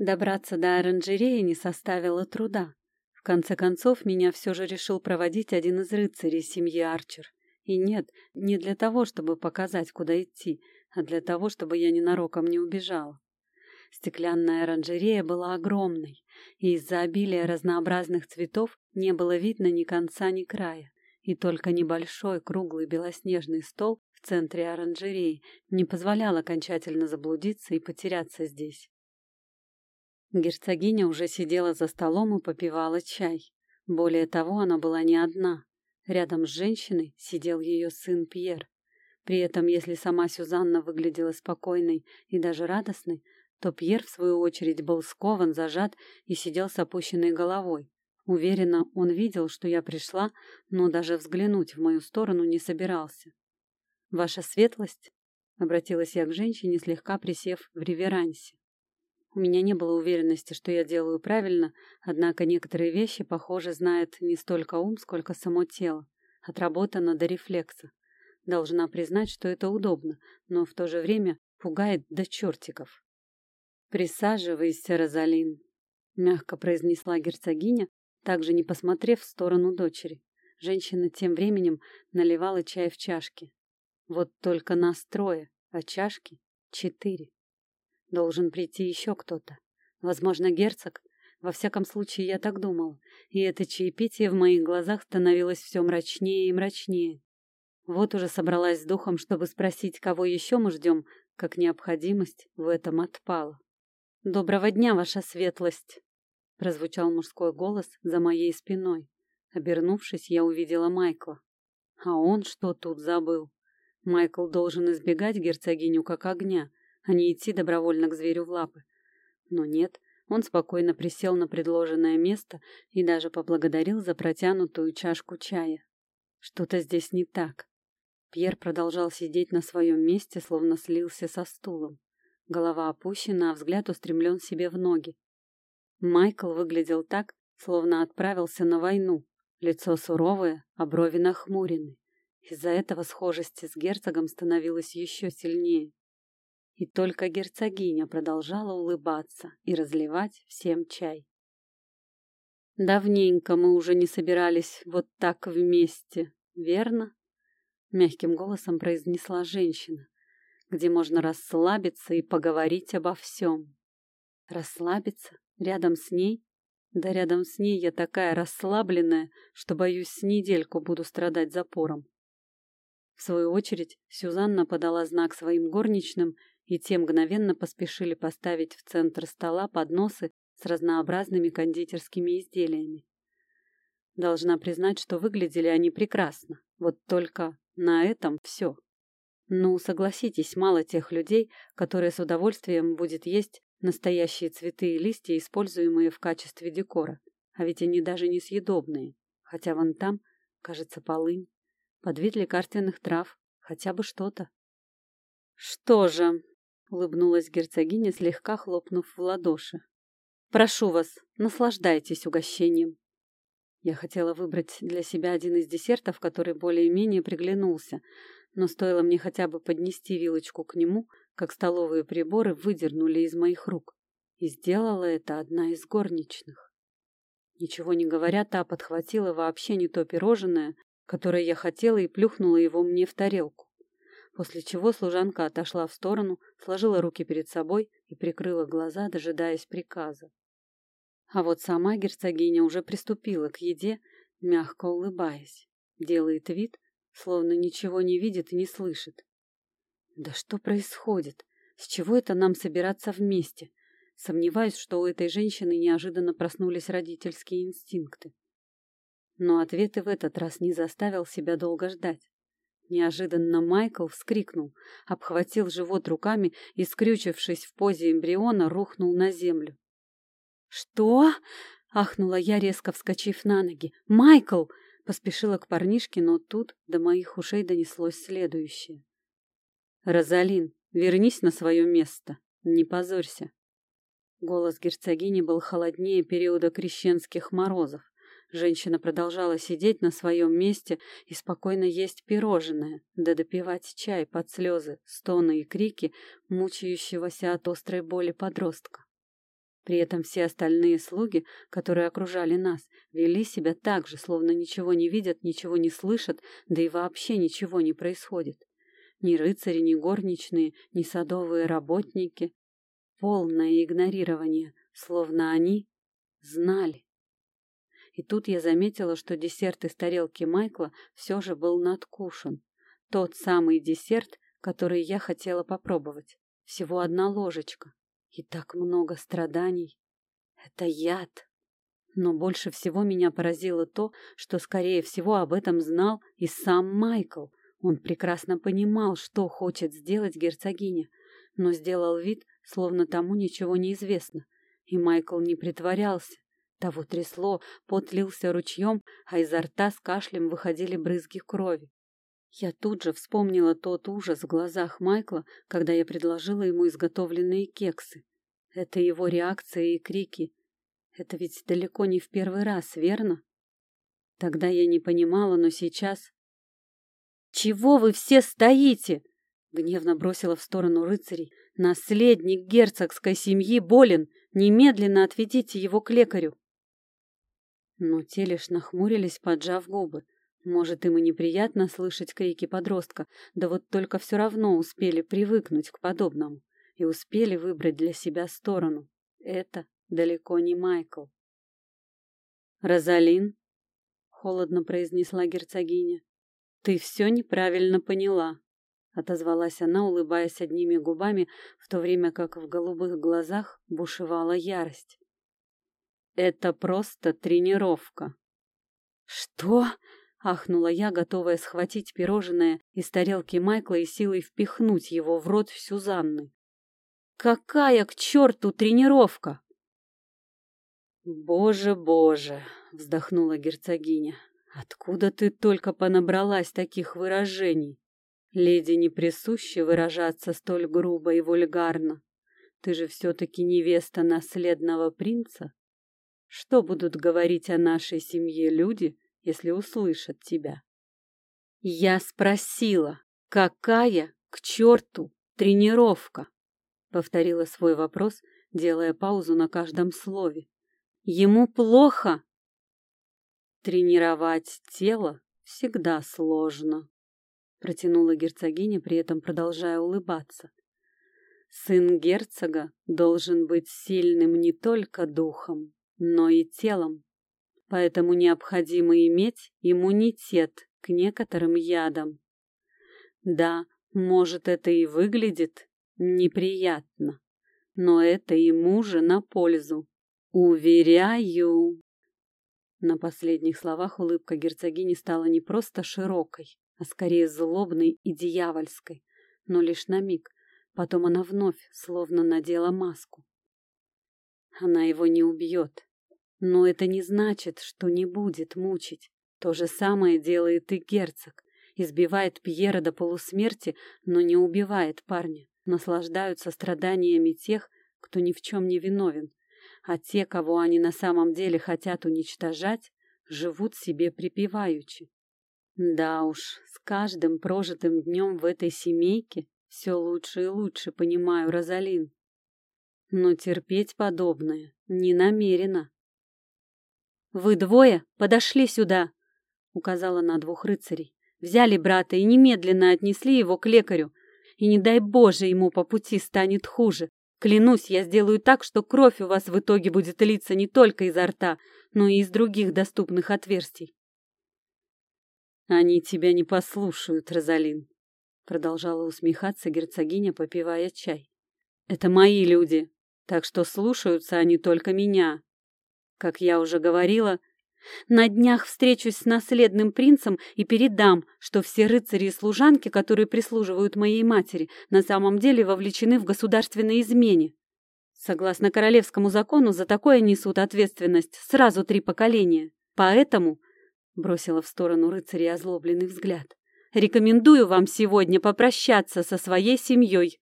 Добраться до оранжереи не составило труда. В конце концов, меня все же решил проводить один из рыцарей семьи Арчер. И нет, не для того, чтобы показать, куда идти, а для того, чтобы я ненароком не убежала. Стеклянная оранжерея была огромной, и из-за обилия разнообразных цветов не было видно ни конца, ни края. И только небольшой круглый белоснежный стол в центре оранжереи не позволял окончательно заблудиться и потеряться здесь. Герцогиня уже сидела за столом и попивала чай. Более того, она была не одна. Рядом с женщиной сидел ее сын Пьер. При этом, если сама Сюзанна выглядела спокойной и даже радостной, то Пьер, в свою очередь, был скован, зажат и сидел с опущенной головой. Уверенно, он видел, что я пришла, но даже взглянуть в мою сторону не собирался. «Ваша светлость?» — обратилась я к женщине, слегка присев в реверансе. У меня не было уверенности, что я делаю правильно, однако некоторые вещи, похоже, знает не столько ум, сколько само тело. Отработано до рефлекса. Должна признать, что это удобно, но в то же время пугает до чертиков. «Присаживайся, Розалин», — мягко произнесла герцогиня, также не посмотрев в сторону дочери. Женщина тем временем наливала чай в чашки. Вот только нас трое, а чашки четыре. Должен прийти еще кто-то. Возможно, герцог. Во всяком случае, я так думал. И это чаепитие в моих глазах становилось все мрачнее и мрачнее. Вот уже собралась с духом, чтобы спросить, кого еще мы ждем, как необходимость в этом отпала. «Доброго дня, ваша светлость!» Прозвучал мужской голос за моей спиной. Обернувшись, я увидела Майкла. А он что тут забыл? Майкл должен избегать герцогиню как огня, а не идти добровольно к зверю в лапы. Но нет, он спокойно присел на предложенное место и даже поблагодарил за протянутую чашку чая. Что-то здесь не так. Пьер продолжал сидеть на своем месте, словно слился со стулом. Голова опущена, а взгляд устремлен себе в ноги. Майкл выглядел так, словно отправился на войну. Лицо суровое, а брови нахмурены. Из-за этого схожести с герцогом становилось еще сильнее. И только герцогиня продолжала улыбаться и разливать всем чай. Давненько мы уже не собирались вот так вместе, верно? Мягким голосом произнесла женщина, где можно расслабиться и поговорить обо всем. Расслабиться? Рядом с ней? Да рядом с ней я такая расслабленная, что, боюсь, с недельку буду страдать запором. В свою очередь, Сюзанна подала знак своим горничным, и те мгновенно поспешили поставить в центр стола подносы с разнообразными кондитерскими изделиями. Должна признать, что выглядели они прекрасно, вот только на этом все. Ну, согласитесь, мало тех людей, которые с удовольствием будет есть настоящие цветы и листья, используемые в качестве декора. А ведь они даже не съедобные. Хотя вон там, кажется, полынь. Под вид лекарственных трав. Хотя бы что-то. Что же, улыбнулась герцогиня, слегка хлопнув в ладоши. Прошу вас, наслаждайтесь угощением. Я хотела выбрать для себя один из десертов, который более-менее приглянулся, но стоило мне хотя бы поднести вилочку к нему, как столовые приборы выдернули из моих рук. И сделала это одна из горничных. Ничего не говоря, та подхватила вообще не то пирожное, которое я хотела, и плюхнула его мне в тарелку после чего служанка отошла в сторону, сложила руки перед собой и прикрыла глаза, дожидаясь приказа. А вот сама герцогиня уже приступила к еде, мягко улыбаясь, делает вид, словно ничего не видит и не слышит. Да что происходит? С чего это нам собираться вместе? Сомневаюсь, что у этой женщины неожиданно проснулись родительские инстинкты. Но ответ и в этот раз не заставил себя долго ждать. Неожиданно Майкл вскрикнул, обхватил живот руками и, скрючившись в позе эмбриона, рухнул на землю. «Что?» — ахнула я, резко вскочив на ноги. «Майкл!» — поспешила к парнишке, но тут до моих ушей донеслось следующее. «Розалин, вернись на свое место, не позорься». Голос герцогини был холоднее периода крещенских морозов. Женщина продолжала сидеть на своем месте и спокойно есть пирожное, да допивать чай под слезы, стоны и крики мучающегося от острой боли подростка. При этом все остальные слуги, которые окружали нас, вели себя так же, словно ничего не видят, ничего не слышат, да и вообще ничего не происходит. Ни рыцари, ни горничные, ни садовые работники. Полное игнорирование, словно они знали. И тут я заметила, что десерт из тарелки Майкла все же был надкушен. Тот самый десерт, который я хотела попробовать. Всего одна ложечка. И так много страданий. Это яд. Но больше всего меня поразило то, что, скорее всего, об этом знал и сам Майкл. Он прекрасно понимал, что хочет сделать герцогиня, но сделал вид, словно тому ничего не известно. И Майкл не притворялся. Того трясло, пот лился ручьем, а изо рта с кашлем выходили брызги крови. Я тут же вспомнила тот ужас в глазах Майкла, когда я предложила ему изготовленные кексы. Это его реакция и крики. Это ведь далеко не в первый раз, верно? Тогда я не понимала, но сейчас... «Чего вы все стоите?» — гневно бросила в сторону рыцарей. «Наследник герцогской семьи болен. Немедленно отведите его к лекарю». Но те лишь нахмурились, поджав губы. Может, им и неприятно слышать крики подростка, да вот только все равно успели привыкнуть к подобному и успели выбрать для себя сторону. Это далеко не Майкл. «Розалин», — холодно произнесла герцогиня, — «ты все неправильно поняла», — отозвалась она, улыбаясь одними губами, в то время как в голубых глазах бушевала ярость. «Это просто тренировка». «Что?» Ахнула я, готовая схватить пирожное из тарелки Майкла и силой впихнуть его в рот Сюзанны. «Какая к черту тренировка?» «Боже, боже!» — вздохнула герцогиня. «Откуда ты только понабралась таких выражений? Леди не присуще выражаться столь грубо и вульгарно. Ты же все-таки невеста наследного принца. Что будут говорить о нашей семье люди, если услышат тебя. Я спросила, какая к черту тренировка? Повторила свой вопрос, делая паузу на каждом слове. Ему плохо? Тренировать тело всегда сложно, протянула герцогиня, при этом продолжая улыбаться. Сын герцога должен быть сильным не только духом, но и телом поэтому необходимо иметь иммунитет к некоторым ядам. Да, может, это и выглядит неприятно, но это ему же на пользу. Уверяю. На последних словах улыбка герцогини стала не просто широкой, а скорее злобной и дьявольской, но лишь на миг. Потом она вновь словно надела маску. Она его не убьет, но это не значит, что не будет мучить. То же самое делает и герцог. Избивает Пьера до полусмерти, но не убивает парня. Наслаждаются страданиями тех, кто ни в чем не виновен. А те, кого они на самом деле хотят уничтожать, живут себе припеваючи. Да уж, с каждым прожитым днем в этой семейке все лучше и лучше понимаю Розалин. Но терпеть подобное не намерена. «Вы двое подошли сюда», — указала на двух рыцарей. «Взяли брата и немедленно отнесли его к лекарю. И не дай Боже, ему по пути станет хуже. Клянусь, я сделаю так, что кровь у вас в итоге будет литься не только изо рта, но и из других доступных отверстий». «Они тебя не послушают, Розалин», — продолжала усмехаться герцогиня, попивая чай. «Это мои люди, так что слушаются они только меня, как я уже говорила, на днях встречусь с наследным принцем и передам, что все рыцари и служанки, которые прислуживают моей матери, на самом деле вовлечены в государственной измене. Согласно королевскому закону, за такое несут ответственность сразу три поколения. Поэтому, — бросила в сторону рыцаря озлобленный взгляд, — рекомендую вам сегодня попрощаться со своей семьей.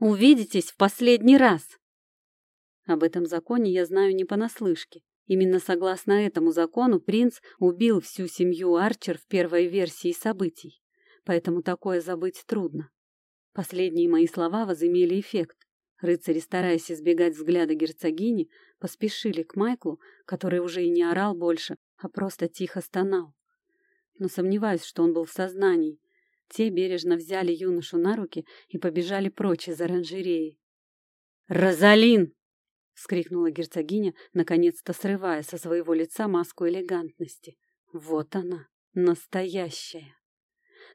Увидитесь в последний раз. Об этом законе я знаю не понаслышке. Именно согласно этому закону принц убил всю семью Арчер в первой версии событий, поэтому такое забыть трудно. Последние мои слова возымели эффект. Рыцари, стараясь избегать взгляда герцогини, поспешили к Майклу, который уже и не орал больше, а просто тихо стонал. Но сомневаюсь, что он был в сознании. Те бережно взяли юношу на руки и побежали прочь из оранжереи. «Розалин!» — вскрикнула герцогиня, наконец-то срывая со своего лица маску элегантности. «Вот она, настоящая!»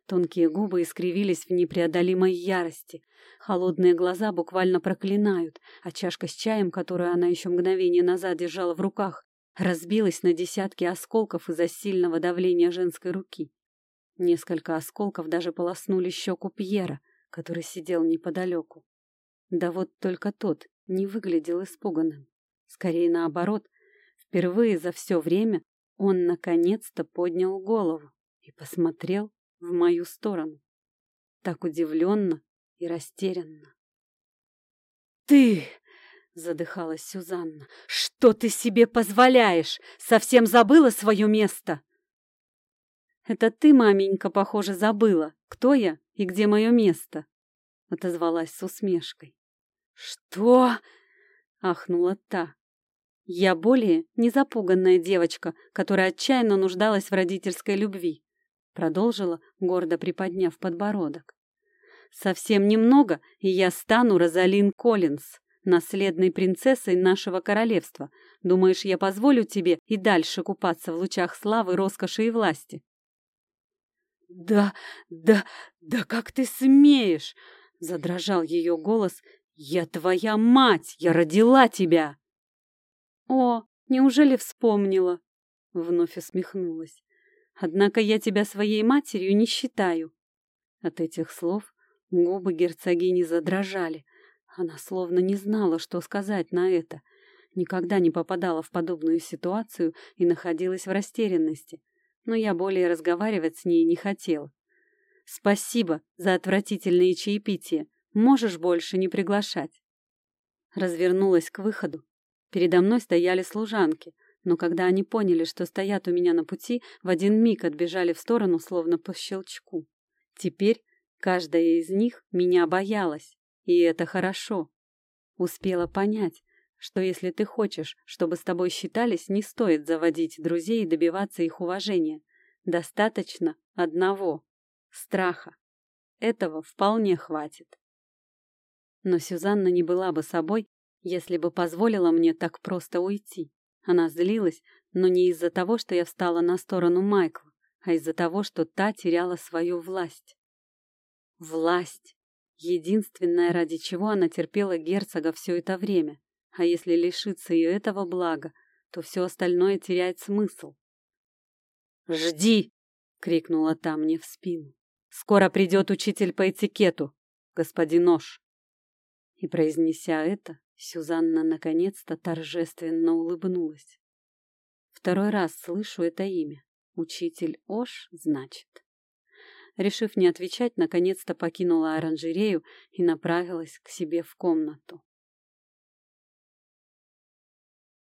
Тонкие губы искривились в непреодолимой ярости. Холодные глаза буквально проклинают, а чашка с чаем, которую она еще мгновение назад держала в руках, разбилась на десятки осколков из-за сильного давления женской руки. Несколько осколков даже полоснули щеку Пьера, который сидел неподалеку. Да вот только тот не выглядел испуганным. Скорее наоборот, впервые за все время он наконец-то поднял голову и посмотрел в мою сторону. Так удивленно и растерянно. «Ты!» — задыхалась Сюзанна. «Что ты себе позволяешь? Совсем забыла свое место?» «Это ты, маменька, похоже, забыла, кто я и где мое место», — отозвалась с усмешкой. «Что?» — ахнула та. «Я более не запуганная девочка, которая отчаянно нуждалась в родительской любви продолжила, гордо приподняв подбородок. Совсем немного, и я стану Розалин Коллинз, наследной принцессой нашего королевства. Думаешь, я позволю тебе и дальше купаться в лучах славы, роскоши и власти? Да, да, да как ты смеешь? задрожал ее голос. Я твоя мать, я родила тебя. О, неужели вспомнила? Вновь усмехнулась. Однако я тебя своей матерью не считаю. От этих слов губы герцогини задрожали. Она словно не знала, что сказать на это. Никогда не попадала в подобную ситуацию и находилась в растерянности. Но я более разговаривать с ней не хотела. Спасибо за отвратительные чаепития. Можешь больше не приглашать. Развернулась к выходу. Передо мной стояли служанки — но когда они поняли, что стоят у меня на пути, в один миг отбежали в сторону, словно по щелчку. Теперь каждая из них меня боялась, и это хорошо. Успела понять, что если ты хочешь, чтобы с тобой считались, не стоит заводить друзей и добиваться их уважения. Достаточно одного — страха. Этого вполне хватит. Но Сюзанна не была бы собой, если бы позволила мне так просто уйти. Она злилась, но не из-за того, что я встала на сторону Майкла, а из-за того, что та теряла свою власть. Власть! Единственное, ради чего она терпела герцога все это время. А если лишиться и этого блага, то все остальное теряет смысл. «Жди!» — крикнула та мне в спину. «Скоро придет учитель по этикету, господин Нож!» И, произнеся это, Сюзанна наконец-то торжественно улыбнулась. Второй раз слышу это имя. Учитель Ош, значит. Решив не отвечать, наконец-то покинула оранжерею и направилась к себе в комнату.